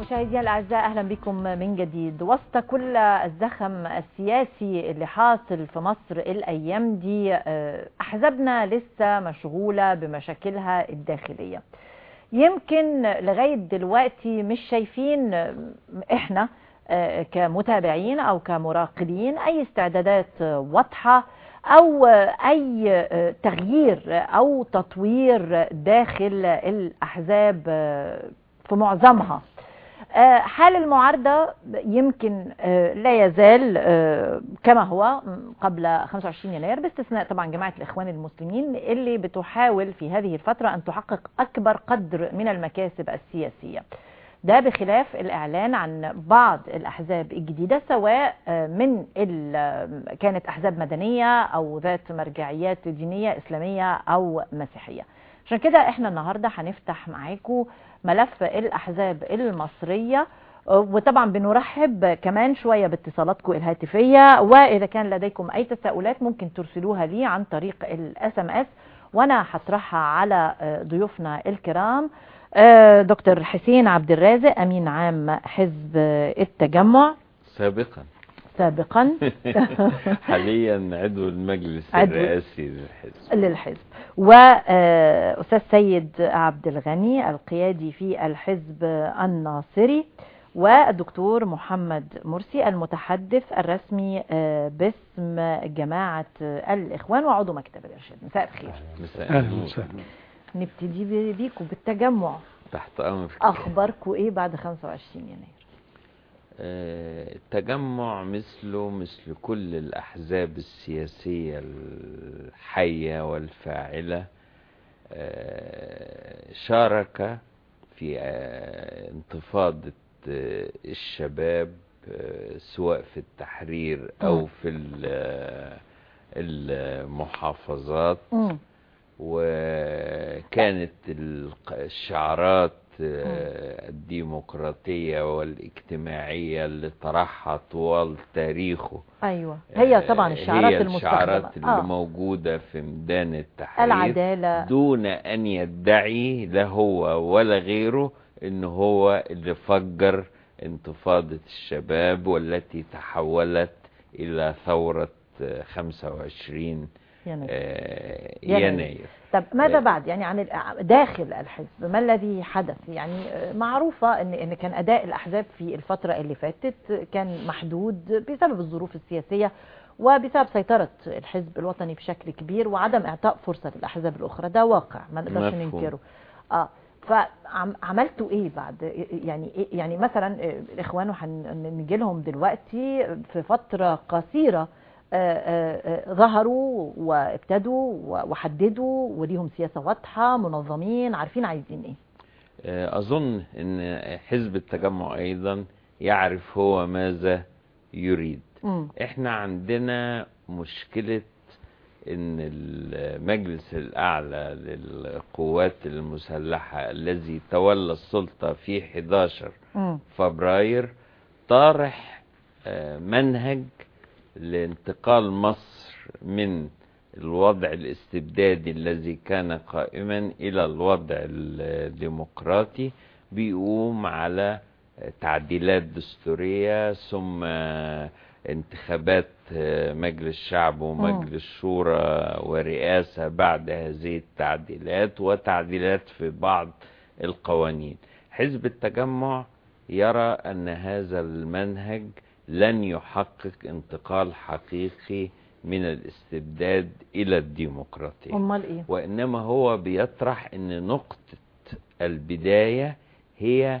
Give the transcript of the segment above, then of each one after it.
مشاهدينا الأعزاء أهلا بكم من جديد. وسط كل الزخم السياسي اللي حاصل في مصر الأيام دي آه، أحزابنا لسه مشغولة بمشاكلها الداخلية. يمكن لغاية دلوقتي مش شايفين آه، إحنا آه، كمتابعين أو كمراقبين أي استعدادات واضحة أو أي تغيير أو تطوير داخل الأحزاب في معظمها. حال المعارضة يمكن آه، لا يزال آه، كما هو قبل 25 يناير باستثناء طبعا جماعة الإخوان المسلمين اللي بتحاول في هذه الفترة أن تحقق أكبر قدر من المكاسب السياسية. ده بخلاف الإعلان عن بعض الأحزاب الجديدة سواء آه، من كانت أحزاب مدنية أو ذات مرجعيات دينية إسلامية أو مسيحية. عشان كده إحنا النهاردة هنفتح معاكم ملف الأحزاب المصرية. آه، وطبعا بنرحب كمان شوية باتصالاتكم الهاتفية. وإذا كان لديكم أي تساؤلات ممكن ترسلوها لي عن طريق الإس إم إس وأنا هطرحها على آه، ضيوفنا الكرام. آه، دكتور حسين عبد الرازق أمين عام حزب التجمع. سابقا. سابقا. حاليا عضو المجلس. الرئاسي للحزب. للحزب. وأستاذ سيد عبد الغني القيادي في الحزب الناصري والدكتور محمد مرسي المتحدث الرسمي آه، باسم جماعة الإخوان. وعضو مكتب الإرشاد. مساء الخير. مساء وسهلا. نبتدي بي- بيكم بالتجمع. تحت أمرك. أخباركم إيه بعد 25 يناير؟ آه، التجمع مثله مثل كل الأحزاب السياسية الحية والفاعلة آه، شارك في آه، انتفاضة آه، الشباب سواء في التحرير. أو في ال- المحافظات. وكانت الشعارات الديمقراطية والاجتماعية اللي طرحها طوال تاريخه أيوة. هي آه، طبعا الشعارات هي الشعارات اللي آه. موجودة في ميدان التحرير العدالة. دون أن يدعي لا هو ولا غيره إن هو اللي فجر انتفاضة الشباب والتي تحولت إلى ثورة آه، 25 يناير. آه، يناير. يناير طب ماذا آه. بعد يعني عن داخل الحزب ما الذي حدث يعني آه، معروفة إن إن كان أداء الأحزاب في الفترة اللي فاتت كان محدود بسبب الظروف السياسية وبسبب سيطرة الحزب الوطني بشكل كبير وعدم إعطاء فرصة للأحزاب الأخرى ده واقع ما نقدرش. ننكره آه فعملتوا إيه بعد يعني إيه يعني مثلا الإخوان وهنجي لهم دلوقتي في فترة قصيرة ظهروا وابتدوا وحددوا وليهم سياسة واضحة منظمين عارفين عايزين إيه آه، أظن أن حزب التجمع أيضا يعرف هو ماذا يريد مم. إحنا عندنا مشكلة إن المجلس الأعلى للقوات المسلحة الذي تولى السلطة في 11 مم. فبراير طارح آه، منهج لانتقال مصر من الوضع الاستبدادي الذي كان قائما إلى الوضع الديمقراطي بيقوم على تعديلات دستورية ثم انتخابات مجلس شعب ومجلس شورى ورئاسة بعد هذه التعديلات وتعديلات في بعض القوانين. حزب التجمع يرى أن هذا المنهج لن يحقق انتقال حقيقي من الاستبداد إلى الديمقراطية إيه وإنما هو بيطرح أن نقطة البداية هي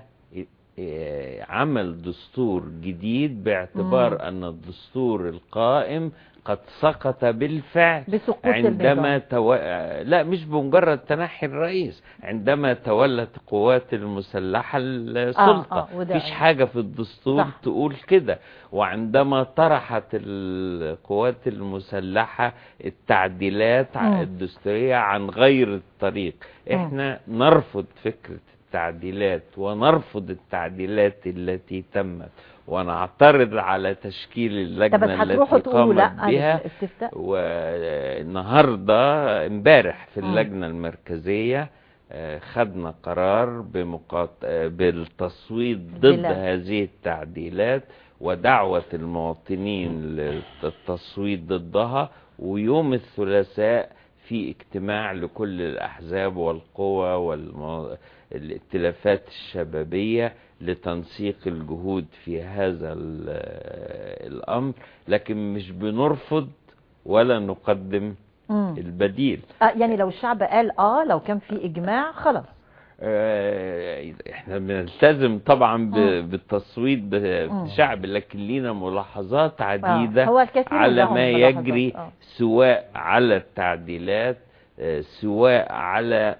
إيه، عمل دستور جديد باعتبار مم. أن الدستور القائم قد سقط بالفعل بسقوط عندما. تو... لا مش بمجرد تنحي الرئيس عندما تولت القوات المسلحة السلطة آه، وده- مفيش حاجة في الدستور صح. تقول كده وعندما طرحت القوات المسلحة التعديلات مم. الدستورية عن غير الطريق. إحنا نرفض فكرة التعديلات ونرفض التعديلات التي تمت ونعترض على تشكيل طب اللجنة التي قامت بها استفتاء والنهارده امبارح في. اللجنة المركزية آه، خدنا قرار بمقاط... آه، بالتصويت ضد. هذه التعديلات ودعوة المواطنين للتصويت ضدها ويوم الثلاثاء في اجتماع لكل الأحزاب والقوى والائتلافات الشبابية لتنسيق الجهود في هذا ال- الأمر لكن مش بنرفض ولا نقدم مم. البديل آه يعني لو الشعب قال آه لو كان في إجماع خلاص آه، إحنا بنلتزم طبعا. بالتصويت. بالشعب لكن لينا ملاحظات عديدة آه. هو الكثير على ما. يجري آه. سواء على التعديلات آه، سواء على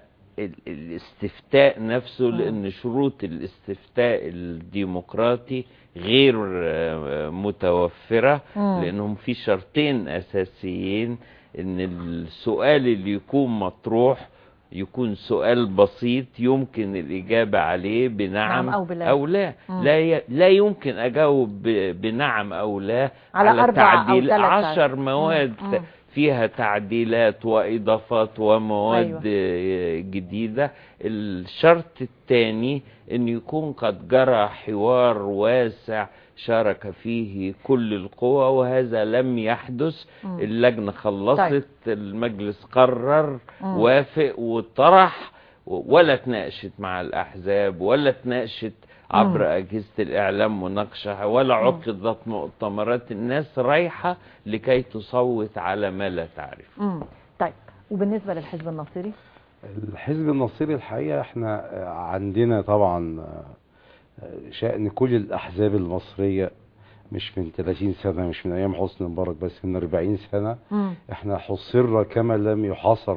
الاستفتاء نفسه. لأن شروط الاستفتاء الديمقراطي غير آه، متوفرة. لأنهم في شرطين أساسيين إن السؤال اللي يكون مطروح يكون سؤال بسيط يمكن الإجابة عليه بنعم نعم أو بلا. أو لا. لا, ي... لا يمكن أجاوب. بنعم أو لا على أربع أو تعديل ثلاث عشر. مواد مم. فيها تعديلات وإضافات ومواد أيوة. جديدة الشرط الثاني أن يكون قد جرى حوار واسع شارك فيه كل القوى وهذا لم يحدث. اللجنة خلصت طيب. المجلس قرر مم. وافق وطرح ولا تناقشت مع الأحزاب ولا تناقشت عبر مم. أجهزة الإعلام مناقشة ولا عقدت مؤتمرات الناس رايحة لكي تصوت على ما لا تعرف مم. طيب وبالنسبة للحزب الناصري الحزب النصيري الحقيقة إحنا عندنا طبعا شأن كل الأحزاب المصرية مش من 30 سنة مش من أيام حسني مبارك بس من 40 سنة مم. إحنا حصر كما لم يحاصر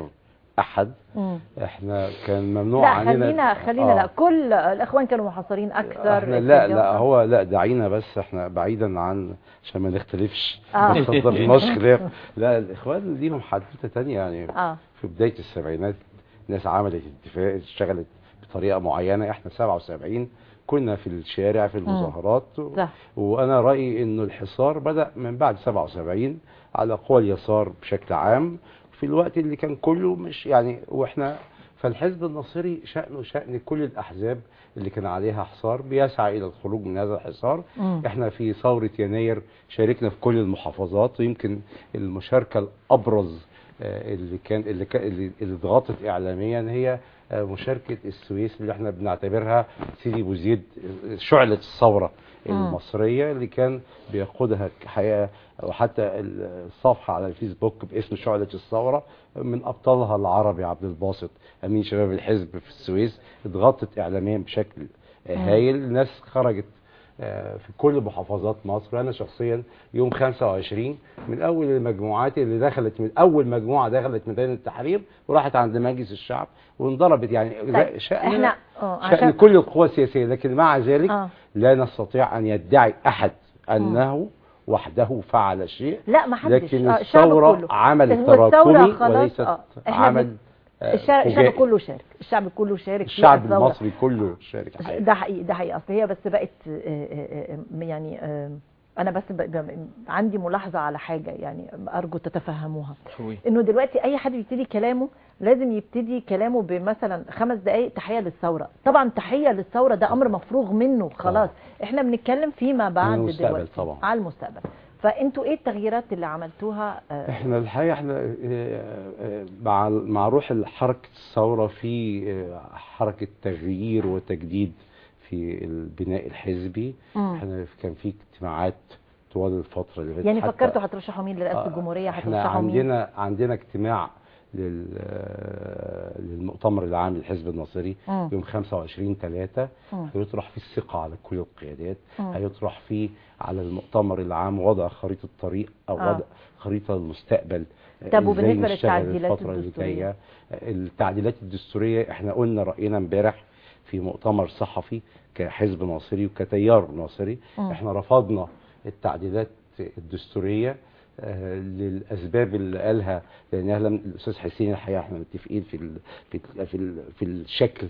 مم. إحنا كان ممنوع لا عننا. خلينا خلينا آه. لا كل الإخوان كانوا محاصرين أكثر. إحنا لا لا هو لا دعينا بس إحنا بعيدا عن عشان ما نختلفش. آه. لا الإخوان ليهم حدوتة تانية يعني. آه. في بداية السبعينات ناس عملت اتفاق اشتغلت بطريقة معينة. إحنا 77 كنا في الشارع في المظاهرات. و- وأنا رأيي إنه الحصار بدأ من بعد 77 على قوى اليسار بشكل عام. في الوقت اللي كان كله مش يعني وإحنا فالحزب الناصري شأنه شأن كل الأحزاب اللي كان عليها حصار بيسعى إلى الخروج من هذا الحصار مم. إحنا في ثورة يناير شاركنا في كل المحافظات ويمكن المشاركة الأبرز آه، اللي كان اللي كان اللي اتغطت إعلاميا هي آه، مشاركة السويس اللي إحنا بنعتبرها سيدي بوزيد آه، شعلة الثورة مم. المصرية اللي كان بيقودها حقيقة وحتى الصفحة على الفيسبوك باسم شعلة الثورة من أبطالها العربي عبد الباسط أمين شباب الحزب في السويس اتغطت إعلاميا بشكل آه،. هايل الناس خرجت آه، في كل محافظات مصر. أنا شخصيا يوم 25 من أول المجموعات اللي دخلت من أول مجموعة دخلت ميدان التحرير وراحت عند مجلس الشعب وانضربت يعني طيب شأن إحنا آه شأن عشان كل القوى السياسية لكن مع ذلك آه. لا نستطيع أن يدعي أحد أنه وحده فعل شيء لا ما حدش. لكن آه كله. عمل تراكمي وليست آه. عمل آه، الشعب, الشعب. كله شارك. الشعب كله شارك. الشعب. المصري كله شارك حقيقي. ده حقيقي ده حقيقي. أصل هي بس بقت آه، آه، آه، يعني آه، أنا بس عندي ملاحظة على حاجة يعني أرجو تتفهموها. إنه دلوقتي أي حد بيبتدي كلامه لازم يبتدي كلامه بمثلا خمس دقائق تحية للثورة. طبعا تحية للثورة ده أمر مفروغ منه خلاص. إحنا بنتكلم فيما بعد المستقبل دلوقتي. طبعا. على المستقبل. فانتوا إيه التغييرات اللي عملتوها؟ آه، إحنا الحقيقة إحنا آه، آه، مع مع روح حركه الثورة في حركة تغيير وتجديد في البناء الحزبي. مم. إحنا كان في اجتماعات طوال الفترة اللي فاتت يعني فكرتوا هترشحوا مين لرئاسه الجمهورية؟ هترشحوا مين؟ عندنا عندنا اجتماع للمؤتمر العام للحزب الناصري مم. يوم 25 3 مم. هيطرح فيه الثقة على كل القيادات مم. هيطرح فيه على المؤتمر العام وضع خريطة طريق أو آه. وضع خريطة المستقبل طب وبالنسبة للتعديلات الدستورية؟ التعديلات الدستورية إحنا قلنا رأينا امبارح في مؤتمر صحفي كحزب ناصري وكتيار ناصري مم. إحنا رفضنا التعديلات الدستورية للأسباب اللي قالها لانها لم الأستاذ حسين الحقيقة إحنا متفقين في ال في ال في, ال في الشكل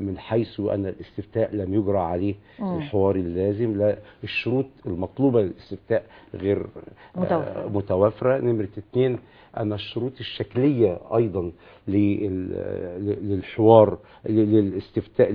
من حيث أن الاستفتاء لم يجرى عليه مم. الحوار اللازم لا الشروط المطلوبة للاستفتاء غير آه، متوفرة. متوافرة نمرة اتنين أن الشروط الشكلية أيضا لل- للحوار للاستفتاء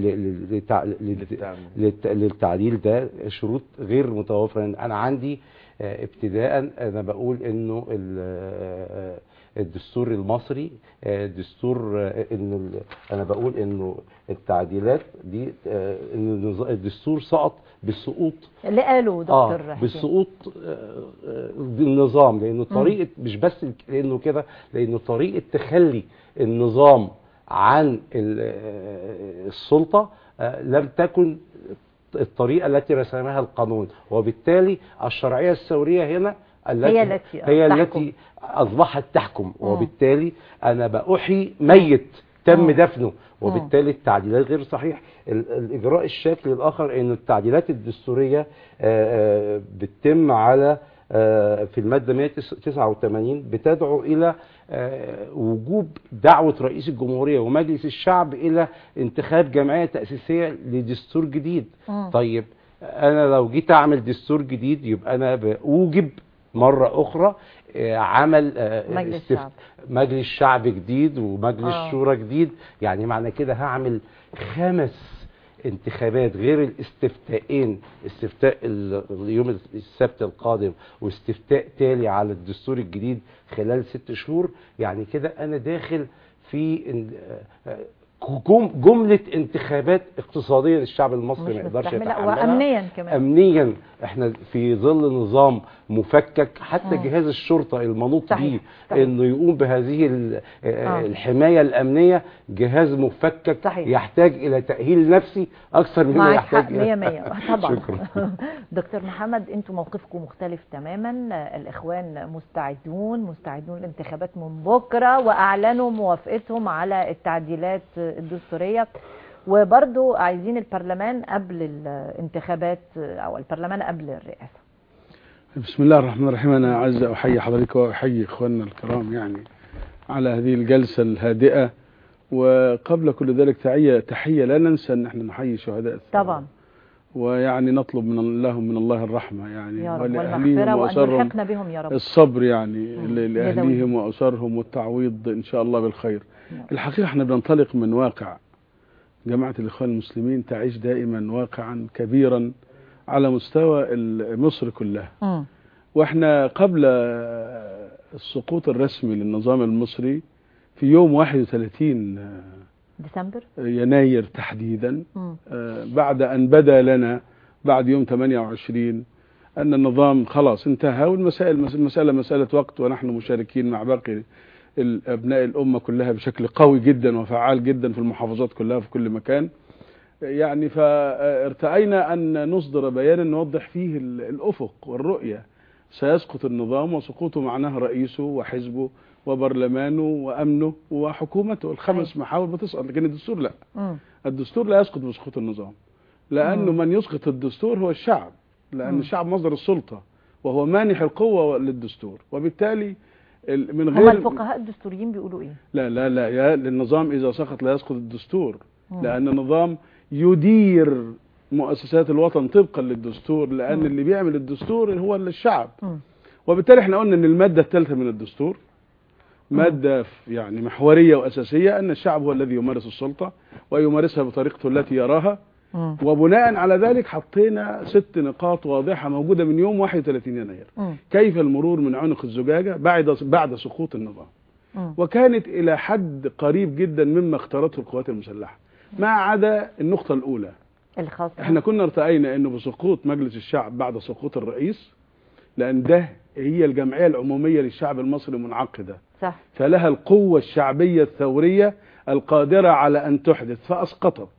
للتعديل ده شروط غير متوافرة أنا عندي آه، ابتداء أنا بقول إنه ال- آه، الدستور المصري آه، دستور آه، ال- أنا بقول إنه التعديلات دي آه، النظ- الدستور سقط بسقوط. اللي قاله دكتور آه، آه، النظام لأنه طريقة مش بس لأنه كده لأنه طريقة تخلي النظام عن ال- آه، السلطة آه، لم تكن الطريقة التي رسمها القانون. وبالتالي الشرعية الثورية هنا هي التي هي تحكم. التي أصبحت تحكم. وبالتالي أنا بأحيي ميت تم. دفنه. وبالتالي التعديلات غير صحيح. ال- الإجراء الشكل الآخر انه التعديلات الدستورية آه، آه، بتتم على آه، في المادة 189 بتدعو آه، وجوب دعوة رئيس الجمهورية ومجلس الشعب إلى انتخاب جمعية تأسيسية لدستور جديد مم. طيب أنا لو جيت أعمل دستور جديد يبقى أنا بوجب مرة أخرى آه، عمل آه، مجلس استف- شعب. مجلس شعب جديد ومجلس آه. شورى جديد يعني معنى كده هعمل خمس انتخابات غير الاستفتاءين استفتاء اليوم السبت القادم واستفتاء تالي على الدستور الجديد خلال ست شهور يعني كده أنا داخل في جملة انتخابات اقتصادية للشعب المصري ما يقدرش يتحملها وامنيا كمان امنيا إحنا في ظل نظام مفكك حتى مم. جهاز الشرطة المنوط به. إنه يقوم بهذه ال- آه. الحماية الأمنية جهاز مفكك صحيح. يحتاج إلى تأهيل نفسي أكثر مما يحتاج إلى- 100 100 طبعا شكرا دكتور محمد أنتم موقفكم مختلف تماما الإخوان مستعدون مستعدون للانتخابات من بكرة وأعلنوا موافقتهم على التعديلات الدستورية. وبرضو عايزين البرلمان قبل الانتخابات أو البرلمان قبل الرئاسة. بسم الله الرحمن الرحيم. أنا عايز أحيي حضرتك وأحيي إخواننا الكرام يعني على هذه الجلسة الهادئة. وقبل كل ذلك تحية تحية لا ننسى أن إحنا نحيي شهداء الثورة. طبعا. ويعني نطلب من لهم من الله الرحمة يعني. يا رب وأن وأسرهم يلحقنا بهم يا رب. الصبر يعني لأهليهم وأسرهم والتعويض إن شاء الله بالخير. نعم. الحقيقة إحنا بننطلق من واقع. جماعة الإخوان المسلمين تعيش دائما واقعا كبيرا على مستوى مصر كلها. مم. وإحنا قبل السقوط الرسمي للنظام المصري في يوم 31 ديسمبر؟ يناير تحديدا. آه، بعد أن بدا لنا بعد يوم 28 أن النظام خلاص انتهى والمسائل المسألة مسألة وقت ونحن مشاركين مع باقي أبناء الأمة كلها بشكل قوي جدا وفعال جدا في المحافظات كلها في كل مكان. يعني فارتأينا أن نصدر بيانا نوضح فيه ال- الأفق والرؤية. سيسقط النظام وسقوطه معناه رئيسه وحزبه. وبرلمانه وأمنه وحكومته الخمس محاور بتسقط لكن الدستور لا مم. الدستور لا يسقط بسقوط النظام لأنه مم. من يسقط الدستور هو الشعب لأن مم. الشعب مصدر السلطة وهو مانح القوة للدستور وبالتالي ال- من هم غير الفقهاء الدستوريين بيقولوا إيه لا لا لا يا للنظام إذا سقط لا يسقط الدستور مم. لأن النظام يدير مؤسسات الوطن طبقا للدستور لأن مم. اللي بيعمل الدستور هو الشعب مم. وبالتالي إحنا قلنا إن المادة الثالثة من الدستور مادة يعني محورية وأساسية أن الشعب هو الذي يمارس السلطة ويمارسها بطريقته التي يراها. وبناء على ذلك حطينا ست نقاط واضحة موجودة من يوم 31 يناير. كيف المرور من عنق الزجاجة بعد بعد سقوط النظام. وكانت إلى حد قريب جدا مما اختارته القوات المسلحة. ما عدا النقطة الأولى. الخاص إحنا كنا ارتأينا إنه بسقوط مجلس الشعب بعد سقوط الرئيس لأن ده هي الجمعية العمومية للشعب المصري منعقدة صح. فلها القوة الشعبية الثورية القادرة على أن تحدث فأسقطت.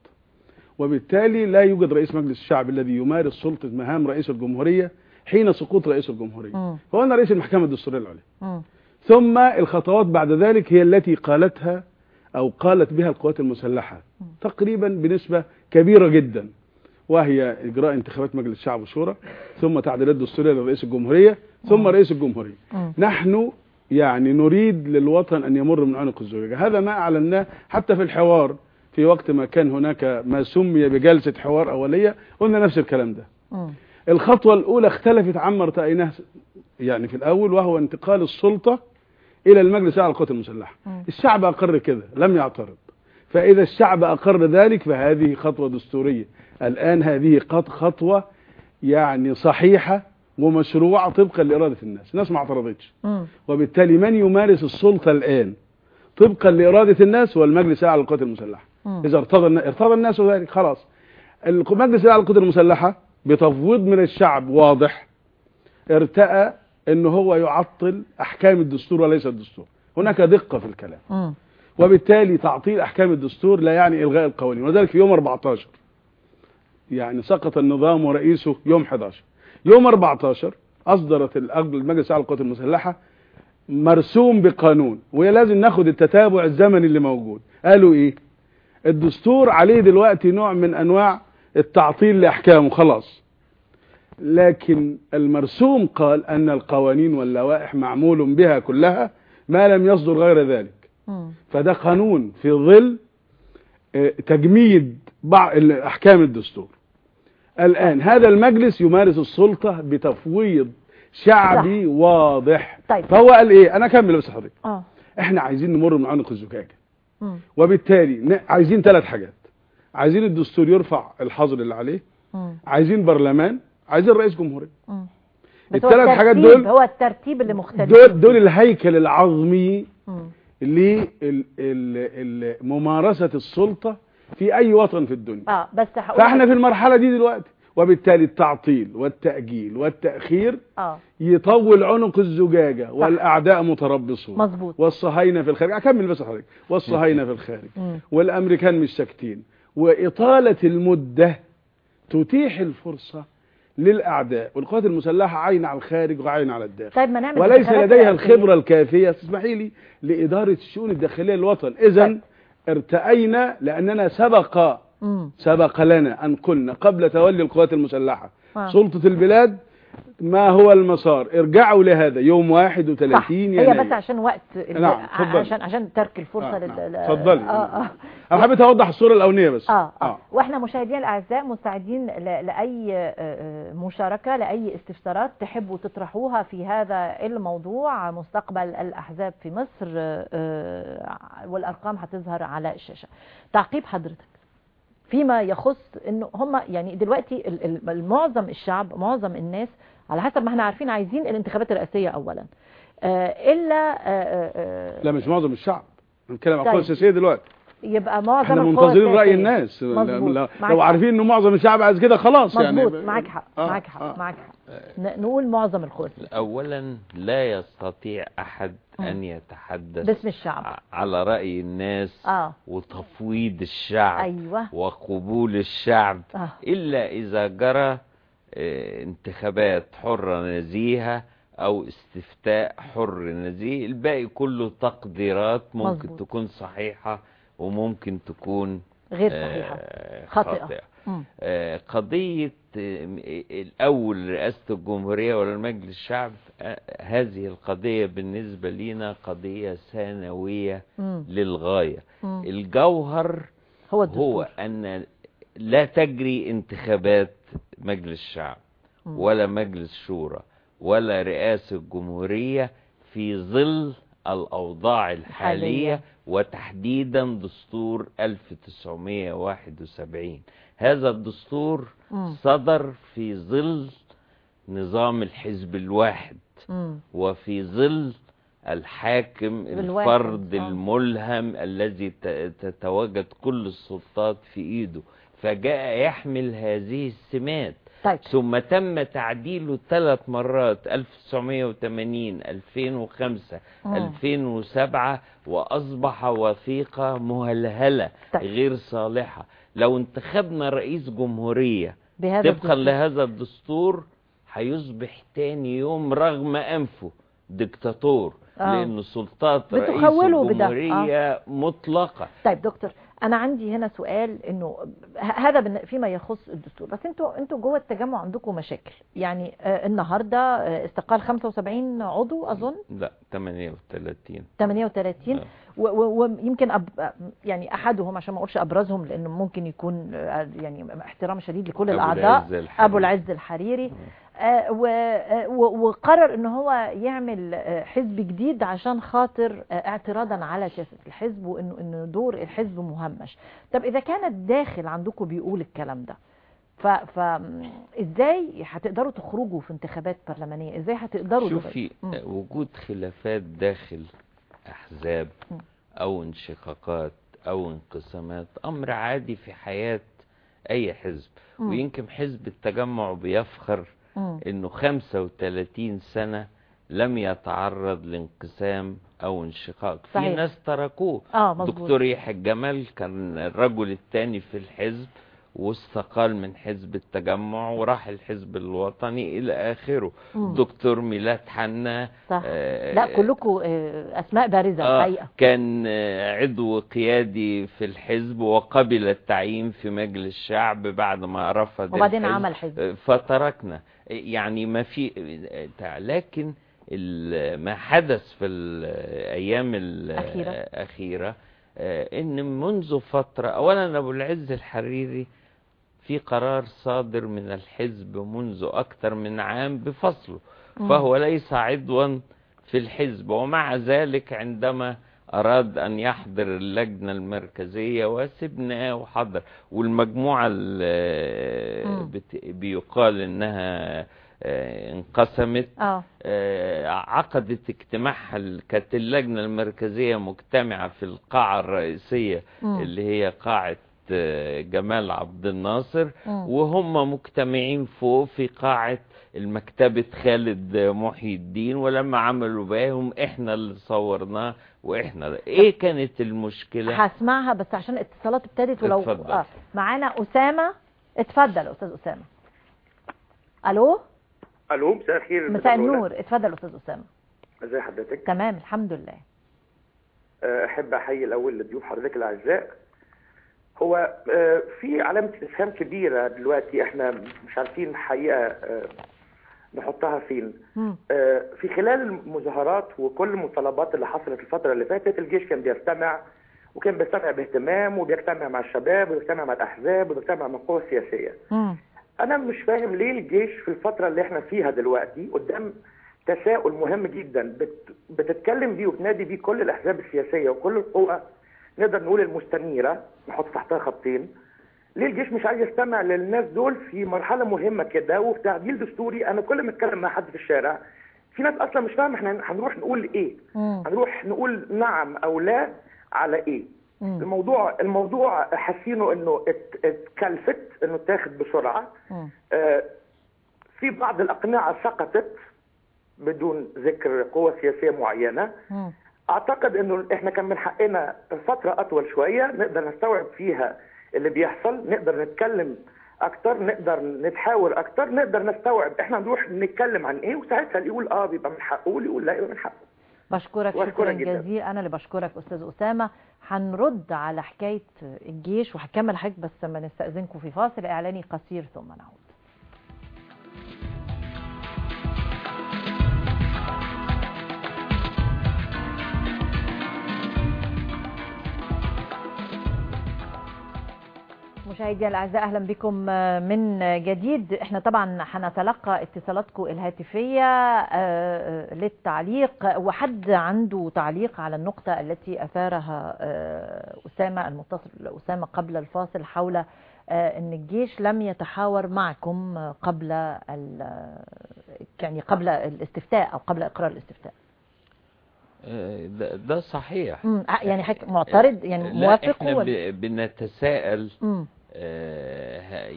وبالتالي لا يوجد رئيس مجلس الشعب الذي يمارس سلطة مهام رئيس الجمهورية حين سقوط رئيس الجمهورية. هو أنا رئيس المحكمة الدستورية العليا. ثم الخطوات بعد ذلك هي التي قالتها أو قالت بها القوات المسلحة. تقريبا بنسبة كبيرة جدا. وهي إجراء انتخابات مجلس الشعب والشورى ثم تعديلات دستورية لرئيس الجمهورية ثم رئيس الجمهورية. مم. نحن يعني نريد للوطن أن يمر من عنق الزجاجة. هذا ما أعلناه حتى في الحوار في وقت ما كان هناك ما سمي بجلسة حوار أولية قلنا نفس الكلام ده. مم. الخطوة الأولى اختلفت عما ارتأيناه يعني في الأول وهو انتقال السلطة إلى المجلس على القوات المسلحة. مم. الشعب أقر كده لم يعترض. فإذا الشعب أقر ذلك فهذه خطوة دستورية. الآن هذه قط- خطوة يعني صحيحة ومشروعة طبقا لإرادة الناس. الناس ما اعترضتش. وبالتالي من يمارس السلطة الآن طبقا لإرادة الناس؟ هو المجلس الأعلى للقوات المسلحة. إذا ارتضى ارتضى الناس ذلك خلاص. المجلس الأعلى للقوات المسلحة بتفويض من الشعب واضح ارتأى إن هو يعطل أحكام الدستور وليس الدستور. هناك دقة في الكلام. وبالتالي تعطيل أحكام الدستور لا يعني إلغاء القوانين. ولذلك في يوم 14 يعني سقط النظام ورئيسه يوم 11 يوم 14 أصدرت الأج- المجلس الأعلى للقوات المسلحة مرسوم بقانون وهي لازم ناخد التتابع الزمني اللي موجود. قالوا إيه؟ الدستور عليه دلوقتي نوع من أنواع التعطيل لأحكامه خلاص. لكن المرسوم قال أن القوانين واللوائح معمول بها كلها ما لم يصدر غير ذلك. فده قانون في ظل آه، تجميد بعض احكام الدستور. الآن. هذا المجلس يمارس السلطة بتفويض شعبي واضح. طيب. فهو قال إيه؟ أنا أكمل بس حضرتك. آه. إحنا عايزين نمر من عنق الزجاجة. مم. وبالتالي عايزين ثلاث حاجات. عايزين الدستور يرفع الحظر اللي عليه. مم. عايزين برلمان. عايزين رئيس جمهورية. الثلاث حاجات دول هو الترتيب اللي مختلف. دول دول الهيكل العظمي مم. لممارسة السلطة في أي وطن في الدنيا. آه بس هقول فإحنا في المرحلة دي دلوقتي وبالتالي التعطيل والتأجيل والتأخير آه. يطول عنق الزجاجة والأعداء متربصون. مظبوط. والصهاينة في الخارج. أكمل بس حضرتك. والصهاينة في الخارج. مم. والأمريكان مش ساكتين. وإطالة المدة تتيح الفرصة للأعداء. والقوات المسلحة عين على الخارج وعين على الداخل. طيب ما نعمل وليس لديها. الخبرة الكافية تسمحي لي لإدارة الشؤون الداخلية للوطن. إذا طيب. ارتأينا لأننا سبق. سبق لنا أن قلنا قبل تولي القوات المسلحة آه. سلطة البلاد ما هو المسار؟ ارجعوا لهذا. يوم صح. 31 هي يناير. بس عشان وقت نعم،. عشان عشان ترك الفرصة آه، لل نعم. لل- اتفضلي. آه آه. أنا حبيت أوضح الصورة الأولانية بس. آه آه. وإحنا مشاهدينا الأعزاء مستعدين لأي آه، آه، مشاركة لأي استفسارات تحبوا تطرحوها في هذا الموضوع. مستقبل الأحزاب في مصر آه، آه، والأرقام هتظهر على الشاشة. تعقيب حضرتك فيما يخص إنه هم يعني دلوقتي المعظم الشعب معظم الناس على حسب ما إحنا عارفين عايزين الانتخابات الرئاسية اولا آه، إلا آه، آه، لا مش معظم الشعب بنتكلم عن طيب. القوى السياسية دلوقتي يبقى معظم إحنا منتظرين رأي السياسية. الناس. لو, لو. عارفين إن معظم الشعب عايز كده خلاص يعني مظبوط معاك حق آه، معاك حق آه. معاك حق ن- نقول معظم القوى. أولا لا يستطيع أحد مم. أن يتحدث باسم الشعب على رأي الناس آه وتفويض الشعب أيوه وقبول الشعب آه إلا إذا جرى آه، انتخابات حرة نزيهة أو استفتاء حر نزيه الباقي كله تقديرات ممكن مظبوط. تكون صحيحة وممكن تكون غير آه، صحيحة خاطئة مم. آه، قضية آه، الأول رئاسة الجمهورية ولا مجلس الشعب آه، هذه القضية بالنسبة لنا قضية ثانوية. للغاية مم. الجوهر هو هو أن لا تجري انتخابات مجلس الشعب مم. ولا مجلس شورى ولا رئاسة جمهورية في ظل الأوضاع الحالية. الحالية وتحديدا دستور 1971 هذا الدستور. صدر في ظل نظام الحزب الواحد. وفي ظل الحاكم الفرد آه. الملهم الذي تتواجد كل السلطات في إيده فجاء يحمل هذه السمات طيب ثم تم تعديله ثلاث مرات 1980 2005 مم. 2007 وأصبح وثيقة مهلهلة طيب. غير صالحة لو انتخبنا رئيس جمهورية بهذا طبقا الدستور. لهذا الدستور هيصبح تاني يوم رغم أنفه دكتاتور آه. لأن سلطات رئيس بده. الجمهورية مطلقة طيب دكتور أنا عندي هنا سؤال إنه هذا فيما يخص الدستور. بس أنتوا أنتوا جوه التجمع عندكم مشاكل. يعني آه، النهارده استقال 75 عضو أظن؟ لا 38 38 آه. ويمكن أب يعني أحدهم عشان ما أقولش أبرزهم لأنه ممكن يكون آه، يعني احترام شديد لكل أبو الأعضاء. العز الحريري. أبو العز الحريري. وقرر إن هو يعمل آه، حزب جديد عشان خاطر آه، اعتراضا على سياسه الحزب وإنه إنه دور الحزب مهمش طب إذا كان الداخل عندكم بيقول الكلام ده ف فازاي هتقدروا تخرجوا في انتخابات برلمانية إزاي هتقدروا شوفي. وجود خلافات داخل أحزاب. أو انشقاقات أو انقسامات أمر عادي في حياة أي حزب. ويمكن حزب التجمع بيفخر. إنه 35 سنة لم يتعرض لانقسام أو انشقاق. في صحيح. ناس تركوه. مظبوط. دكتور يحيى الجمال كان الرجل الثاني في الحزب واستقال من حزب التجمع وراح الحزب الوطني إلى آخره مم. دكتور ميلاد حنا صح آه، لا كلكم آه، أسماء بارزة آه الحقيقة كان آه، عضو قيادي في الحزب وقبل التعيين في مجلس الشعب بعد ما رفض وبعدين الحزب. عمل حزب آه، فتركنا يعني ما في آه، لكن ما حدث في الأيام. الأخيرة آه، إن منذ فترة اولا أبو العز الحريري في قرار صادر من الحزب منذ أكثر من عام بفصله. فهو ليس عضوا في الحزب ومع ذلك عندما أراد أن يحضر اللجنة المركزية وسبناه وحضر والمجموعة اللي بيقال إنها آه، انقسمت آه آه، عقدت اجتماعها كانت اللجنة المركزية مجتمعة في القاعة الرئيسية مم. اللي هي قاعة آه، جمال عبد الناصر. وهم مجتمعين فوق في قاعة المكتبة خالد محي الدين ولما عملوا بيهم إحنا اللي صورناه وإحنا إيه كانت المشكلة؟ هسمعها بس عشان الاتصالات ابتدت ولو اتفضل. آه معانا أسامة. اتفضل يا أستاذ أسامة. ألو؟ ألو مساء الخير. مساء. النور. اتفضل أستاذ أسامة. أزي حضرتك؟ تمام الحمد لله. آه، أحب أحيي الأول ضيوف حضرتك الأعزاء. هو آه، في علامة استفهام كبيرة دلوقتي إحنا مش عارفين الحقيقة آه، نحطها فين. آه، في خلال المظاهرات وكل المطالبات اللي حصلت الفترة اللي فاتت الجيش كان بيستمع وكان بيستمع باهتمام وبيجتمع مع الشباب وبيجتمع مع الأحزاب وبيجتمع مع القوى السياسية مم. أنا مش فاهم ليه الجيش في الفترة اللي إحنا فيها دلوقتي قدام تساؤل مهم جدا بت بتتكلم بيه وتنادي بيه كل الأحزاب السياسية وكل القوى نقدر نقول المستنيرة نحط تحتها خطين ليه الجيش مش عايز يستمع للناس دول في مرحلة مهمة كده وفي تعديل دستوري أنا كل ما أتكلم مع حد في الشارع في ناس أصلا مش فاهمة إحنا هنروح نقول إيه مم. هنروح نقول نعم أو لا على إيه مم. الموضوع الموضوع حاسينه إنه ات- اتكلفت إنه اتاخد بسرعة مم. آه، في بعض الأقنعة سقطت بدون ذكر قوة سياسية معينة مم. أعتقد أنه إحنا كان من حقنا فترة أطول شوية نقدر نستوعب فيها اللي بيحصل نقدر نتكلم أكتر نقدر نتحاور أكتر نقدر نستوعب إحنا نروح نتكلم عن إيه وساعتها اللي يقول آه بيبقى من حقه واللي يقول لا يبقى من حقه. بشكرك شكرا. جزيلا. أنا اللي بشكرك أستاذ أسامة. هنرد على حكاية الجيش وهكمل حضرتك بس ما نستأذنكم في فاصل. إعلاني قصير ثم نعود. مشاهدينا الأعزاء أهلا بكم من جديد. إحنا طبعا هنتلقى اتصالاتكم الهاتفية آه، للتعليق. وحد عنده تعليق على النقطة التي أثارها آه، أسامة المتصل أسامة قبل الفاصل حول آه، إن الجيش لم يتحاور معكم قبل يعني قبل الاستفتاء أو قبل إقرار الاستفتاء. آه، ده, ده صحيح. يعني حضرتك معترض يعني لا موافق إحنا ولا؟ ب- بنتساءل آه،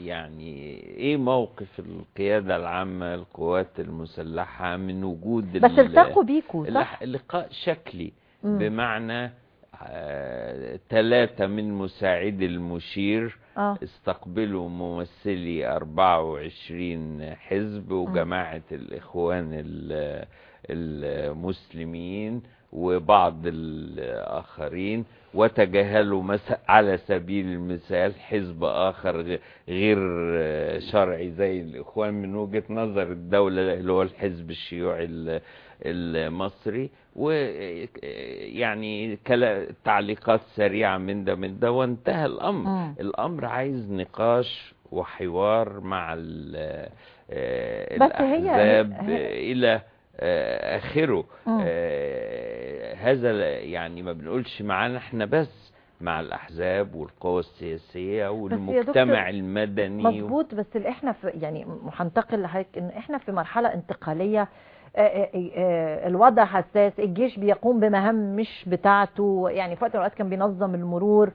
يعني إيه موقف القيادة العامة للقوات المسلحة من وجود بس ال- التقوا بيكوا صح؟ لقاء شكلي مم. بمعنى ثلاثة من مساعدي المشير آه استقبلوا ممثلي 24 حزب وجماعة الإخوان ال- المسلمين وبعض الآخرين وتجاهلوا مس- على سبيل المثال حزب آخر غير آه، شرعي زي الإخوان من وجهة نظر الدولة اللي هو الحزب الشيوعي ال- المصري ويعني تعليقات سريعة من ده من ده وانتهى الأمر مم. الأمر عايز نقاش وحوار مع آه، الأحزاب هي- إلى آه، آخره مم. آه، هذا يعني ما بنقولش معانا إحنا بس مع الأحزاب والقوى السياسية والمجتمع المدني مظبوط بس اللي إحنا في يعني هنتقل لحضرتك إن إحنا في مرحلة انتقالية آه، الوضع حساس الجيش بيقوم بمهام مش بتاعته يعني في وقت من الأوقات كان بينظم المرور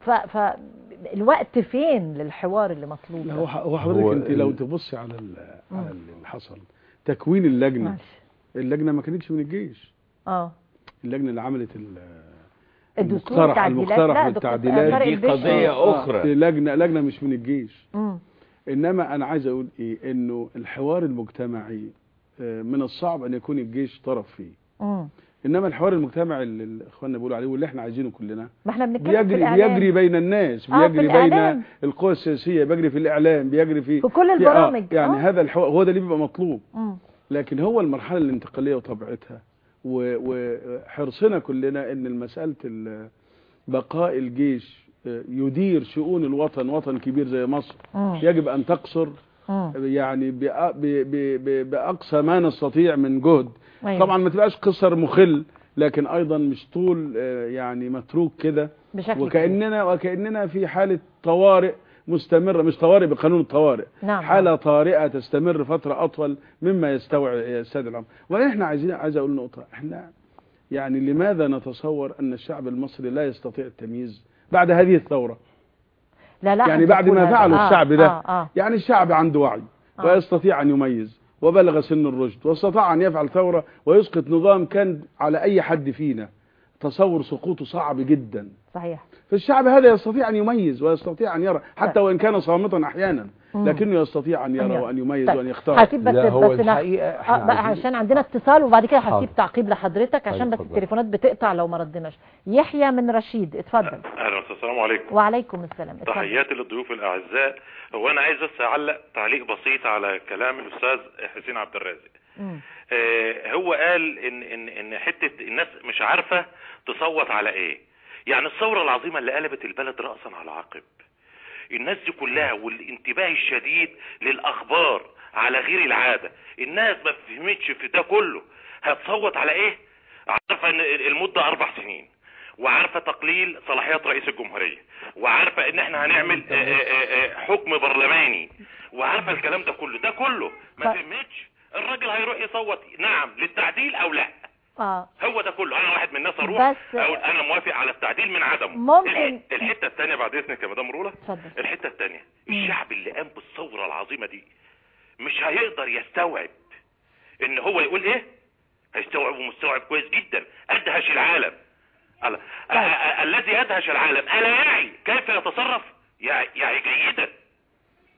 فالوقت فين للحوار اللي مطلوب؟ هو حضرتك انت لو تبصي على ال- على. اللي حصل تكوين اللجنة ماشي. اللجنة ما كانتش من الجيش آه اللجنة اللي عملت ال- الدستور المقترح المقترح لا دكتور والتعديلات دي. قضية آه، أخرى. لجنه لجنة مش من الجيش مم. إنما أنا عايز أقول إيه إنه الحوار المجتمعي آه، من الصعب أن يكون الجيش طرف فيه مم. إنما الحوار المجتمعي اللي إخواننا بيقولوا عليه واللي إحنا عايزينه كلنا ما إحنا بنتكلم في بيجري الإعلام. بيجري بين الناس آه، في بيجري بين الإعلام. القوى السياسية بيجري في الإعلام بيجري في في كل في- آه، البرامج يعني آه. هذا الحوار هو ده اللي بيبقى مطلوب مم. لكن هو المرحلة الانتقالية وطبيعتها وحرصنا كلنا إن ال- بقاء الجيش آه، يدير شؤون الوطن وطن كبير زي مصر. يجب أن تقصر. يعني بأ- ب- ب- ب- بأقصى ما نستطيع من جهد أيوة. طبعا ما تبقاش قصر مخل لكن أيضا مش طول آه، يعني متروك كده. وكاننا وكأننا في حالة طوارئ مستمرة مش طوارئ بقانون الطوارئ نعم. حالة طارئة تستمر فترة أطول مما يستوعب يستدعي الامر وإحنا عايزين عايز أقول نقطة إحنا يعني لماذا نتصور أن الشعب المصري لا يستطيع التمييز بعد هذه الثورة لا لا يعني بعد ما فعله آه، الشعب ده آه آه. يعني الشعب عنده وعي آه. ويستطيع أن يميز وبلغ سن الرشد واستطاع أن يفعل ثورة ويسقط نظام كان على أي حد فينا تصور سقوطه صعب جدا صحيح فالشعب هذا يستطيع أن يميز ويستطيع أن يرى حتى. وإن كان صامتا أحيانا. لكنه يستطيع أن يرى. وأن يميز طيب. وأن يختار هسيب بس لا، هو بس آه عشان عندنا اتصال وبعد كده هسيب. تعقيب لحضرتك عشان طيب، بس اتفضل. التليفونات بتقطع لو ما ردناش يحيى من رشيد اتفضل أهلا وسهلا السلام عليكم وعليكم السلام اتفضل تحياتي للضيوف الأعزاء هو أنا عايز بس اعلق تعليق بسيط على كلام الأستاذ حسين عبد الرازق. آه، هو قال إن إن إن حتة الناس مش عارفة تصوت على إيه. يعني الثورة العظيمة اللي قلبت البلد راسا على عقب الناس دي كلها والانتباه الشديد للأخبار على غير العادة. الناس ما فهمتش في ده كله. هتصوت على إيه؟ عارفة إن المدة أربع سنين. وعارفة تقليل صلاحيات رئيس الجمهورية. وعارفة إن إحنا هنعمل آه، آه، آه، حكم برلماني. وعارفة الكلام ده كله. ده كله. ما فهمتش. الراجل هيروح يصوت. نعم للتعديل أو لا؟ آه. هو ده كله. أنا واحد من الناس أروح بس- أقول أنا موافق على التعديل من عدمه. ممكن- الح- الحتة الثانية بعد إذنك يا مدام رولا. اتفضل. الحتة الثانية. الشعب اللي قام بالثورة العظيمة دي مش هيقدر يستوعب إن هو يقول إيه؟ هيستوعب ومستوعب كويس جدا. أدهش العالم. ال- طيب. الذي أدهش العالم. ألا يعي. كيف يتصرف؟ يعي, يعي جيدا.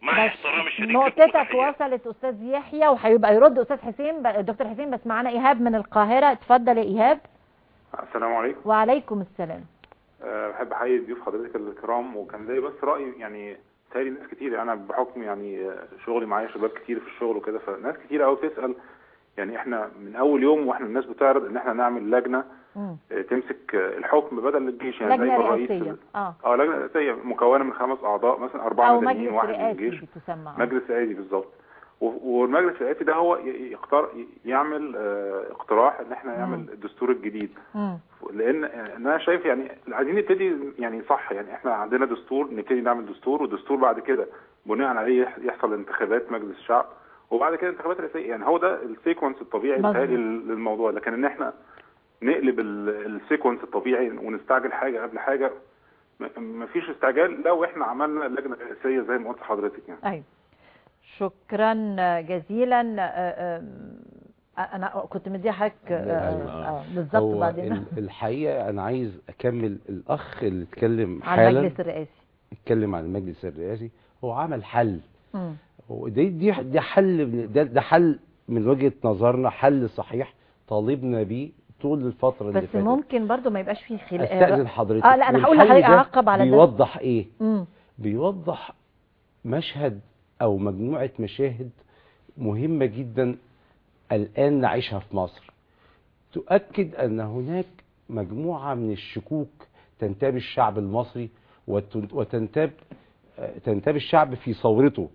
مع بس احترامي الشديد نقطتك. وصلت أستاذ يحيى وهيبقى يرد أستاذ حسين دكتور حسين بس معانا إيهاب من القاهرة. اتفضل يا إيهاب. السلام عليكم. وعليكم السلام. أه، بحب أحيي ضيوف حضرتك الكرام وكان لي بس رأي يعني تهيألي ناس كتير. أنا بحكم يعني أه، شغلي معايا شباب كتير في الشغل وكده فناس كتير قوي بتسأل يعني إحنا من أول يوم وإحنا الناس بتعرض إن إحنا نعمل لجنة مم. أه، تمسك أه، الحكم بدل الجيش يعني لجنة رئاسية. آه. آه لجنة رئاسية مكونة من خمس أعضاء مثلا أربعة مدنيين من رئاسي الجيش. آه. مجلس رئاسي بالظبط. والمجلس الرئاسي ده هو ي- يختار ي- يعمل آه، اقتراح إن إحنا نعمل. الدستور الجديد. مم. لأن إن أنا شايف يعني عايزين نبتدي يعني صح. يعني إحنا عندنا دستور نبتدي نعمل دستور والدستور بعد كده بناء عليه يح- يحصل انتخابات مجلس الشعب وبعد كده انتخابات رئاسية. يعني هو ده ال sequence الطبيعي. بتهيألي لل- للموضوع. لكن ان إحنا نقلب ال- ال sequence الطبيعي ونستعجل حاجة قبل حاجة مفيش استعجال لو إحنا عملنا لجنة رئاسية زي ما قلت لحضرتك يعني. أيوه. شكرا جزيلا. أنا كنت مديها حضرتك آه،. آه، بالظبط بعدين. ال- الحقيقة أنا عايز أكمل الأخ اللي اتكلم على حالا. المجلس الرئاسي. اتكلم عن المجلس الرئاسي. هو عمل حل. ودي دي ده حل من- ده, ده حل من وجهة نظرنا حل صحيح طالبنا بيه طول الفترة اللي بس فاتت. ممكن برضو ما يبقاش فيه خلاف. أستأذن حضرتك. آه لا أنا هقول لحضرتك أعقب على ده. بيوضح إيه؟ مم. بيوضح مشهد أو مجموعة مشاهد مهمة جدا الآن نعيشها في مصر. تؤكد أن هناك مجموعة من الشكوك تنتاب الشعب المصري وتن- وتنتاب آه، تنتاب الشعب في ثورته.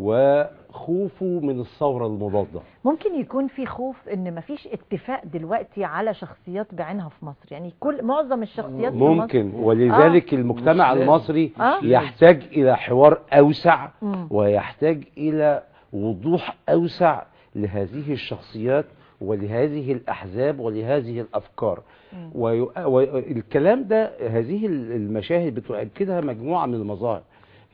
وخوفه من الثورة المضادة ممكن يكون في خوف إن مفيش اتفاق دلوقتي على شخصيات بعينها في مصر يعني كل معظم الشخصيات في ممكن ولذلك المجتمع مش لازم. المصري آه. يحتاج إلى حوار أوسع مم. ويحتاج إلى وضوح أوسع لهذه الشخصيات ولهذه الأحزاب ولهذه الأفكار مم. والكلام ده هذه المشاهد بتؤكدها مجموعة من المظاهر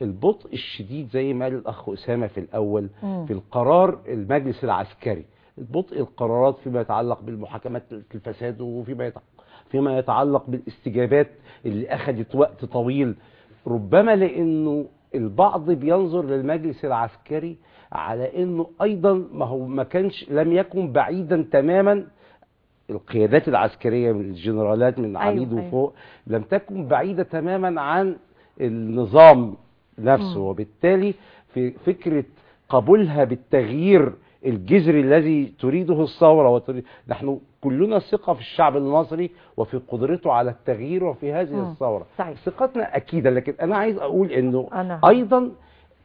البطء الشديد زي ما قال الأخ أسامة في الأول مم. في القرار المجلس العسكري بطء القرارات فيما يتعلق بالمحاكمات الفساد وفيما يتعلق فيما يتعلق بالاستجابات اللي أخذت وقت طويل ربما لأنه البعض بينظر للمجلس العسكري على أنه أيضا ما هو ما كانش لم يكن بعيدا تماما القيادات العسكرية من الجنرالات من أيوة، عميد أيوة. وفوق لم تكن بعيدة تماما عن النظام نفسه. وبالتالي في فكرة قبولها بالتغيير الجذري الذي تريده الثورة وتريد نحن كلنا ثقة في الشعب المصري وفي قدرته على التغيير وفي هذه مم. الثورة صحيح. ثقتنا أكيدة لكن أنا عايز أقول إنه أنا. أيضا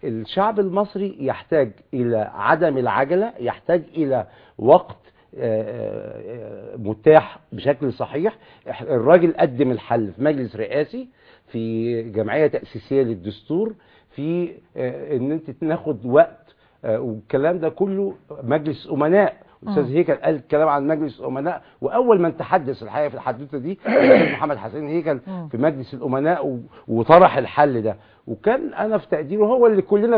الشعب المصري يحتاج إلى عدم العجلة يحتاج إلى وقت آه، آه، متاح بشكل صحيح الراجل قدم الحل في مجلس رئاسي في جمعية تأسيسية للدستور في آه، إن أنت ناخد وقت آه، والكلام ده كله مجلس أمناء أستاذ مم. هيكل قال الكلام عن مجلس الامناء وأول من تحدث الحقيقة في الحدوتة دي محمد حسين هيكل. في مجلس الأمناء وطرح الحل ده وكان أنا في تقديره هو اللي كلنا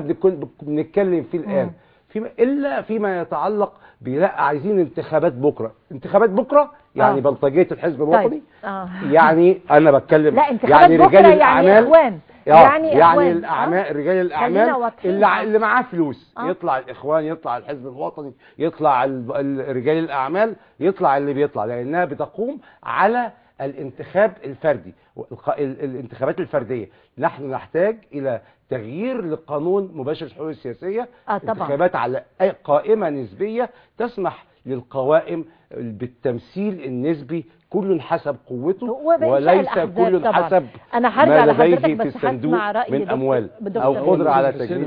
بنتكلم فيه الآن. فيما إلا فيما يتعلق بلا عايزين انتخابات بكرة انتخابات بكرة يعني آه. بلطجية الحزب الوطني طيب آه. يعني أنا بتكلم لا انتخابات يعني رجال يعني الأعمال إخوان آه، يعني يعني إخوان. الاعمال رجال خلينا الأعمال واضحين. اللي, آه. ع- اللي معاه فلوس آه. يطلع الإخوان يطلع الحزب الوطني يطلع ال- ال- رجال الأعمال يطلع اللي بيطلع لأنها بتقوم على الانتخاب الفردي الانتخابات الفردية نحن نحتاج إلى تغيير لقانون مباشر الحقوق السياسية آه، طبعا. انتخابات على أي قائمة نسبية تسمح للقوائم بالتمثيل النسبي كل حسب قوته وليس كل. حسب أنا ما لديه في الصندوق من دكتور أو قدرة على الأستاذ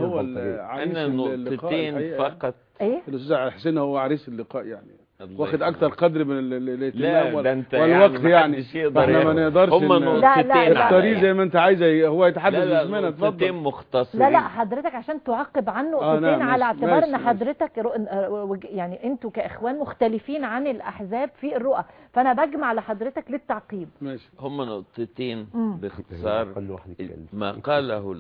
عريس أنا اللقاء نقطتين. فقط إيه الاستاذ حسين هو عريس اللقاء يعني واخد. أكتر قدر من ال- ال- الاهتمام لا وال- ده أنت والوقت يعني يعني فاحنا ما. نقدرش هم نقطتين. اختاريه زي ما أنت عايزه هو يتحدث باسمنا نقطتين اتفضل مختصرين لا لا حضرتك عشان تعقب عن آه، نقطتين نعم، على اعتبار ان حضرتك. آه، يعني أنتوا كإخوان مختلفين عن الأحزاب في الرؤى فأنا بجمع لحضرتك للتعقيب ماشي هم نقطتين. باختصار. ما قاله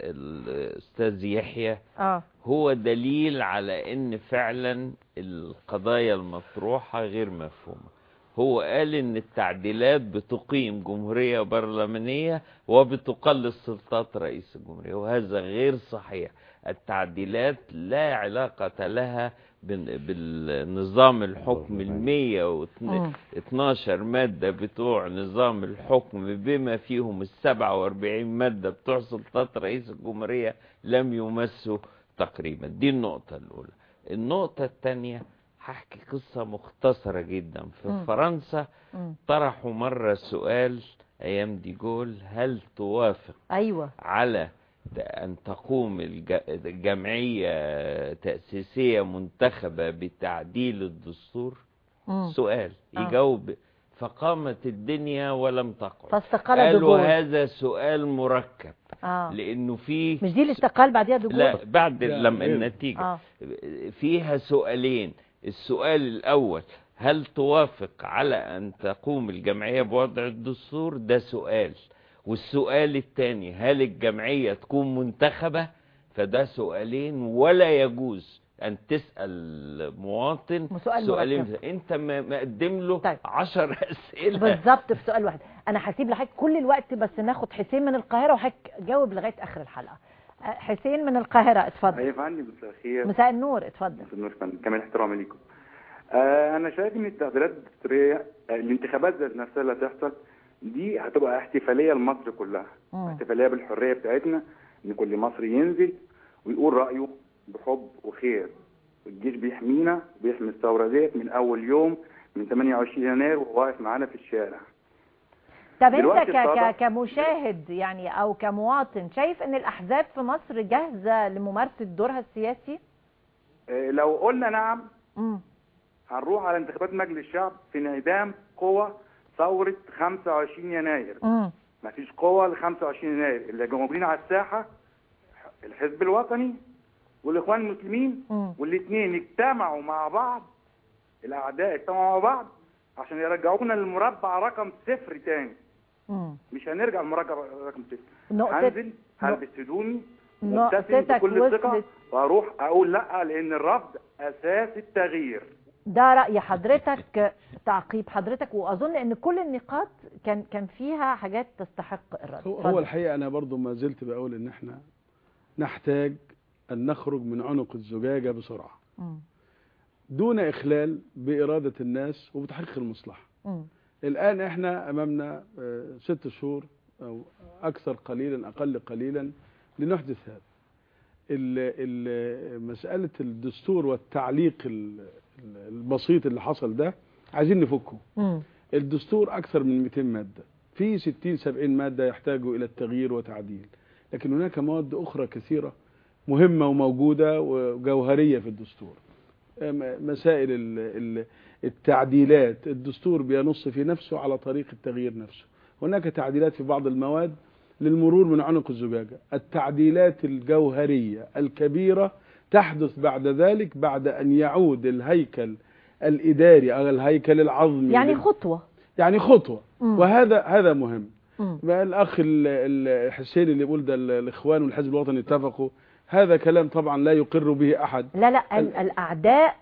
الاستاذ يحيى آه هو دليل على إن فعلا القضايا المطروحة غير مفهومة هو قال إن التعديلات بتقيم جمهورية برلمانية وبتقلص سلطات رئيس الجمهورية وهذا غير صحيح التعديلات لا علاقة لها بال- بالنظام الحكم المية مم. 12 مادة بتوع نظام الحكم بما فيهم السبعة وأربعين مادة بتوع سلطات رئيس الجمهورية لم يمسوا تقريبا. دي النقطة الأولى. النقطة الثانية هحكي قصة مختصرة جدا. في مم. فرنسا مم. طرحوا مرة سؤال أيام دي جول هل توافق أيوه. على أن تقوم الج- جمعية تأسيسية منتخبة بتعديل الدستور؟ مم. سؤال. آه. يجاوب فقامت الدنيا ولم تقع. فاستقال قالوا هذا سؤال مركب. آه. لأنه فيه مش دي اللي استقال بعديها دوغول لا بعد لا، لما غير. النتيجة. آه. فيها سؤالين. السؤال الأول هل توافق على أن تقوم الجمعية بوضع الدستور؟ ده سؤال. والسؤال الثاني هل الجمعية تكون منتخبة؟ فده سؤالين ولا يجوز أن تسأل مواطن سؤال سؤالين ما- مقدم له طيب. عشر أسئلة. بالظبط في سؤال واحد. أنا هسيب لحضرتك كل الوقت بس ناخد حسين من القاهرة وحضرتك جاوب لغاية آخر الحلقة. آه، حسين من القاهرة اتفضل. أيوة فندم مساء الخير مساء النور اتفضل. مساء النور فندم كمان احترامي ليكم. آه أنا شايف إن التغييرات الدستوريه آه، الانتخابات ذات نفسها اللي هتحصل دي هتبقى احتفالية لمصر كلها. مم. احتفالية بالحرية بتاعتنا إن كل مصري ينزل ويقول رأيه بحب وخير. الجيش بيحمينا وبيحمي الثورة ديت من أول يوم من 28 يناير وهو واقف معانا في الشارع. طب انت ك كمشاهد يعني أو كمواطن شايف إن الأحزاب في مصر جاهزة لممارسة دورها السياسي؟ آه لو قلنا نعم امم هنروح على انتخابات مجلس الشعب في انعدام قوى ثورة 25 يناير. مفيش قوة ل 25 يناير. اللي موجودين على الساحة الحزب الوطني والإخوان المسلمين. والاثنين اجتمعوا مع بعض الأعداء اجتمعوا مع بعض عشان يرجعونا للمربع رقم صفر تاني مش هنرجع للمربع رقم صفر هنزل هلبس هدومي نقطتك بكل ثقة وصلت. وأروح أقول لأ لأن الرفض أساس التغيير ده رأي حضرتك تعقيب حضرتك وأظن إن كل النقاط كان كان فيها حاجات تستحق الرد هو. هو الحقيقة أنا برضو ما زلت بقول إن إحنا نحتاج أن نخرج من عنق الزجاجة بسرعة مم. دون إخلال بإرادة الناس وبتحقيق المصلحة مم. الآن إحنا أمامنا آه، ست شهور أو أكثر قليلا أقل قليلا لنحدث هذا مسألة الدستور والتعليق ال- ال- البسيط اللي حصل ده عايزين نفكه. الدستور أكثر من 200 مادة في 60 70 مادة يحتاجوا إلى التغيير وتعديل لكن هناك مواد أخرى كثيرة مهمة وموجودة وجوهرية في الدستور. مسائل ال- ال- التعديلات الدستور بينص في نفسه على طريق التغيير نفسه. هناك تعديلات في بعض المواد للمرور من عنق الزجاجة. التعديلات الجوهرية الكبيرة تحدث بعد ذلك بعد أن يعود الهيكل الإداري أو الهيكل العظمي يعني خطوة. يعني خطوة. وهذا هذا مهم. مم. بقى الأخ ال- ال- الحسين اللي بيقول ده ال- الإخوان والحزب الوطني اتفقوا هذا كلام طبعا لا يقر به أحد لا لا ال- الأعداء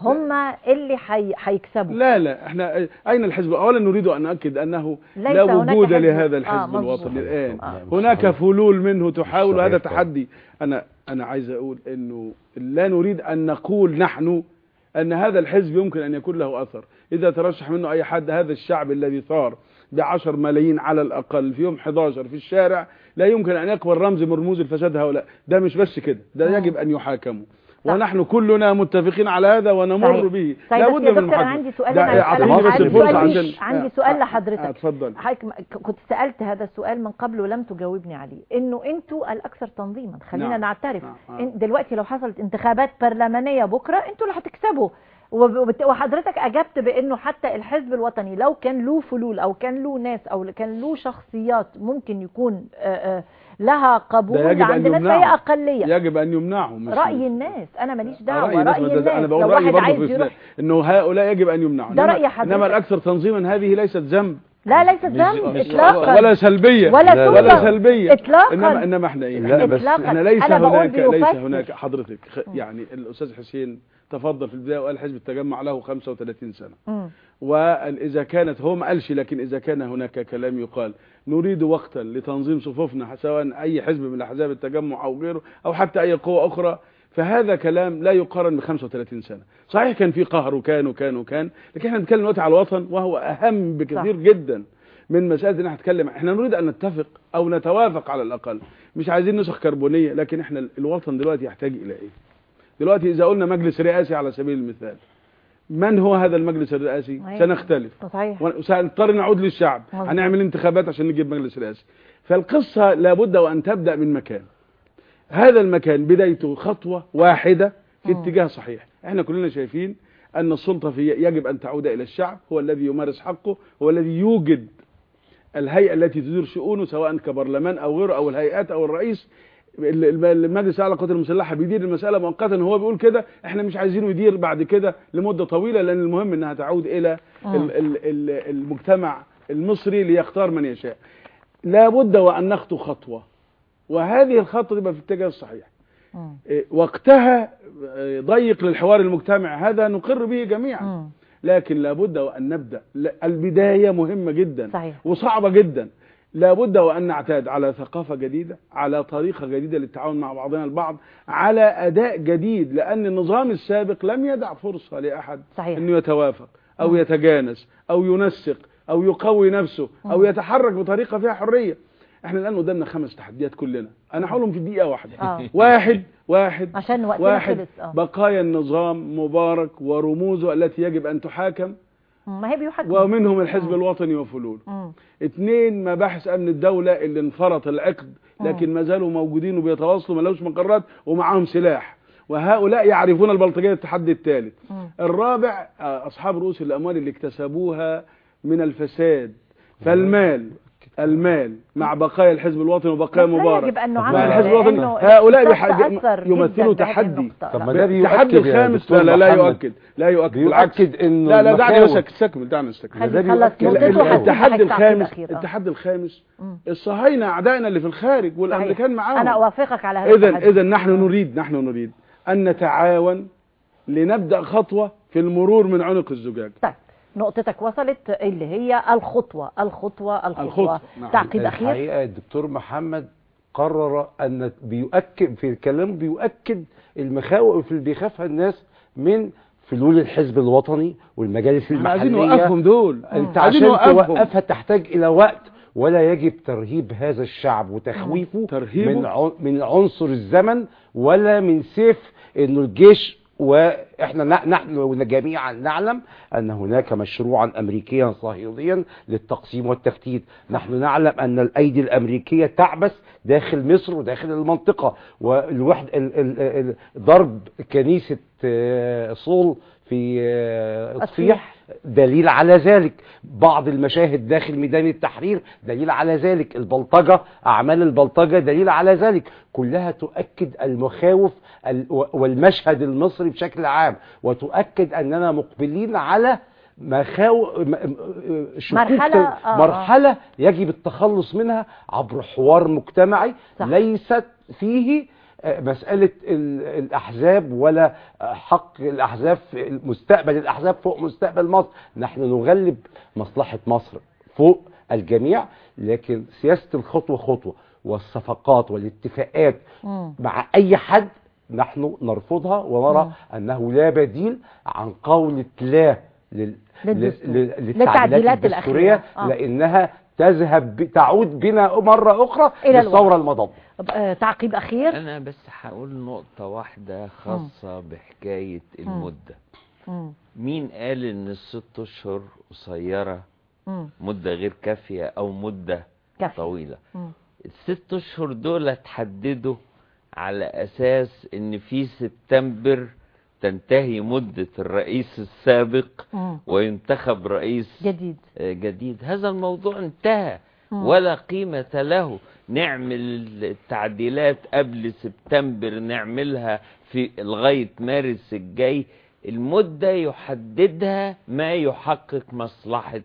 هم اللي حي... هيكسبوا لا لا إحنا أين الحزب اولا نريد أن نؤكد أنه لا وجود حزب. لهذا آه، الحزب مظبوط. الوطني الآن آه. هناك فلول منه تحاول هذا. تحدي أنا أنا عايز أقول إنه لا نريد أن نقول نحن أن هذا الحزب يمكن أن يكون له أثر إذا ترشح منه أي حد هذا الشعب الذي ثار بعشر ملايين على الأقل في يوم 11 في الشارع لا يمكن أن يقبل رمز من رموز الفساد هؤلاء ده مش بس كده ده مم. يجب أن يحاكموا صح. ونحن كلنا متفقين على هذا ونمر صحيح. به طيب لا بس بد يا من المحاكمة. عندي سؤال اعطيني أنا بس عندي الفرصة سؤال عشان عندي آه، سؤال آه، لحضرتك آه، اتفضل حضرتك م- ك- كنت سألت هذا السؤال من قبل ولم تجاوبني عليه إنه أنتوا الأكثر تنظيما خلينا نعم. نعترف نعم. آه. دلوقتي لو حصلت انتخابات برلمانية بكرة أنتوا اللي هتكسبوا وحضرتك أجبت بأنه حتى الحزب الوطني لو كان له فلول أو كان له ناس أو كان له شخصيات ممكن يكون لها قبول يجب أن عند ناس يمنعه. فهي أقلية. يجب أن يمنعهم مش رأي الناس. أنا ماليش آه، دعوة. رأي الناس. رأي ده- الناس أنا بقول لو رأيي واحد برضه عايز في يروح إنه هؤلاء يجب أن يمنعوا ده رأي حضرتك. إنما الأكثر تنظيما هذه ليست ذنب. لا ليست ذنب. اطلاقا. ولا سلبية. ولا. ولا سلبية. اطلاقا. انما إنما إحنا إيه؟ لا، بس. إحنا ليس هناك ليس. هناك حضرتك يعني الأستاذ حسين تفضل في البداية وقال حزب التجمع له 35 سنة. مم. وإذا كانت هو ما قالش لكن إذا كان هناك كلام يقال. نريد وقتا لتنظيم صفوفنا سواء أي حزب من أحزاب التجمع أو غيره أو حتى أي قوة أخرى. فهذا كلام لا يقارن ب 35 سنة. صحيح كان في قهر وكان وكان وكان لكن إحنا بنتكلم دلوقتي على الوطن وهو أهم بكثير صح. جدا من مسألة إن إحنا نتكلم. إحنا نريد أن نتفق أو نتوافق على الأقل. مش عايزين نسخ كربونية لكن إحنا الوطن دلوقتي يحتاج إلى إيه؟ دلوقتي إذا قلنا مجلس رئاسي على سبيل المثال من هو هذا المجلس الرئاسي؟ أيوة. سنختلف. صحيح. وسنضطر نعود للشعب. مظبوط. هنعمل انتخابات عشان نجيب مجلس رئاسي. فالقصة لابد وأن تبدأ من مكان. هذا المكان بدايته خطوة واحدة في. اتجاه صحيح. إحنا كلنا شايفين أن السلطة في يجب أن تعود إلى الشعب هو الذي يمارس حقه هو الذي يوجد الهيئة التي تدير شؤونه سواء كبرلمان أو غيره أو الهيئات أو الرئيس. ال- ال- المجلس الاعلى للقوات المسلحه بيدير المسألة مؤقتا هو بيقول كده إحنا مش عايزينه يدير بعد كده لمدة طويلة لأن المهم إنها تعود إلى ال- المجتمع المصري ليختار من يشاء. لابد وأن نخطو خطوة وهذه الخطوة تبقى في الاتجاه الصحيح. مم. إيه، وقتها إيه، ضيق للحوار المجتمعي هذا نقر به جميعا. مم. لكن لابد وأن نبدأ. البداية مهمة جدا صحيح. وصعبة جدا. لابد وأن نعتاد على ثقافة جديدة على طريقة جديدة للتعاون مع بعضنا البعض على أداء جديد لأن النظام السابق لم يدع فرصة لأحد صحيح. أنه يتوافق أو يتجانس أو ينسق أو يقوي نفسه أو يتحرك بطريقة فيها حرية. إحنا الآن قدامنا خمس تحديات كلنا. أنا هقولهم في دقيقة واحدة. آه. واحد واحد عشان واحد. آه. بقايا النظام مبارك ورموزه التي يجب أن تحاكم ما هي بيحكم ومنهم الحزب الوطني وفلوله مم. اثنين مباحث امن الدولة اللي انفرط العقد لكن ما زالوا موجودين وبيتواصلوا ما لهوش مقرات ومعاهم سلاح. وهؤلاء يعرفون البلطجية التحدي الثالث مم. الرابع آه، أصحاب رؤوس الأموال اللي اكتسبوها من الفساد. فالمال. المال مع بقايا الحزب الوطني وبقايا مبارك. يجب أن مع الحزب الوطني لأنه هؤلاء يمثلوا تحدي. طب لا. ما ده الخامس دكتور لا لا لا يؤكد. لا يؤكد. بالعكس. بيؤكد إنه لا لا دعني استكمل دعني استكمل. التحدي الخامس. التحدي الخامس. الصهاينة أعدائنا اللي في الخارج والأمريكان. معاهم. أنا أوافقك على هذا اذا. اذا نحن نريد نحن نريد أن نتعاون لنبدأ خطوة في المرور من عنق الزجاج. طيب. نقطتك وصلت اللي هي الخطوة الخطوة الخطوة, الخطوة، نعم. تعقيب أخير الحقيقة الدكتور محمد قرر أن بيؤكد في الكلام بيؤكد المخاوف اللي بيخافها الناس من فلول الحزب الوطني والمجالس إحنا عايزين المحلية نوقفهم دول أنت عشان. توقفها تحتاج إلى وقت ولا يجب ترهيب هذا الشعب وتخويفه ترهيبه؟ من من عنصر الزمن ولا من سيف إنه الجيش وإحنا ن- نحن جميعا نعلم أن هناك مشروعا امريكيا صهيونيا للتقسيم والتفتيت. نحن نعلم أن الأيدي الأمريكية تعبث داخل مصر وداخل المنطقة والوحد ال- ال- ال- ضرب كنيسة آه، صول في آه، اطفيح دليل على ذلك. بعض المشاهد داخل ميدان التحرير دليل على ذلك. البلطجة أعمال البلطجة دليل على ذلك. كلها تؤكد المخاوف والمشهد المصري بشكل عام. وتؤكد أننا مقبلين على مخاو م- م- مرحلة- آه، آه. مرحلة يجب التخلص منها عبر حوار مجتمعي صح. ليست فيه آه، مسألة ال- الأحزاب ولا حق الأحزاب مستقبل الأحزاب فوق مستقبل مصر نحن نغلب مصلحة مصر فوق الجميع لكن سياسة الخطوة خطوة والصفقات والاتفاقات مم. مع أي حد نحن نرفضها ونرى مم. أنه لا بديل عن قولة لا لل... للتعديلات الدستورية الأخيرة. آه. لأنها تذهب ب... تعود بنا مرة أخرى إلى للثورة المضادة آه، تعقيب أخير أنا بس هقول نقطة واحدة خاصة بحكاية المدة مم. مين قال إن الست أشهر قصيرة مم. مدة غير كافية أو مدة كافي. طويلة مم. الست أشهر دول اتحددوا على أساس إن في سبتمبر تنتهي مدة الرئيس السابق. وينتخب رئيس جديد آه، جديد هذا الموضوع انتهى. ولا قيمة له نعمل التعديلات قبل سبتمبر نعملها في لغاية مارس الجاي المدة يحددها ما يحقق مصلحة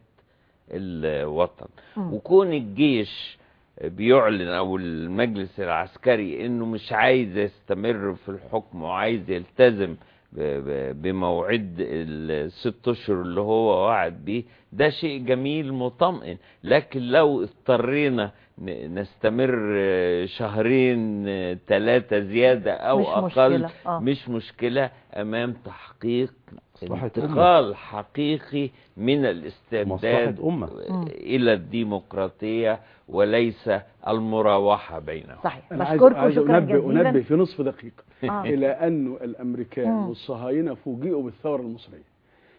الوطن. وكون الجيش بيعلن أو المجلس العسكري إنه مش عايز يستمر في الحكم وعايز يلتزم بموعد الست أشهر اللي هو وعد بيه ده شيء جميل مطمئن لكن لو اضطرينا نستمر شهرين ثلاثة زيادة أو مش أقل مشكلة. آه. مش مشكلة أمام تحقيق انتقال حقيقي من الاستبداد أمة. إلى الديمقراطية وليس المراوحة بينهم صحيح عايز شكرا أنبه, أنبه جزيلا في نصف دقيقة آه. إلى أن الأمريكان. والصهاينة فوجئوا بالثورة المصرية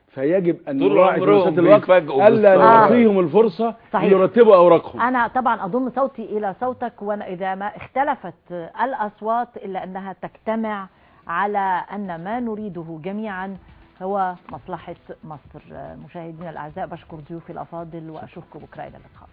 فيجب أن طول نراعي نفس الوقت ألا بالثورة. نعطيهم الفرصة صحيح. ليرتبوا أوراقهم أنا طبعا أضم صوتي إلى صوتك وإذا ما اختلفت الأصوات إلا أنها تجتمع على أن ما نريده جميعا هو مصلحة مصر. مشاهدينا الأعزاء بشكر ضيوفي الأفاضل وأشوفكم بكرة إلى اللقاء.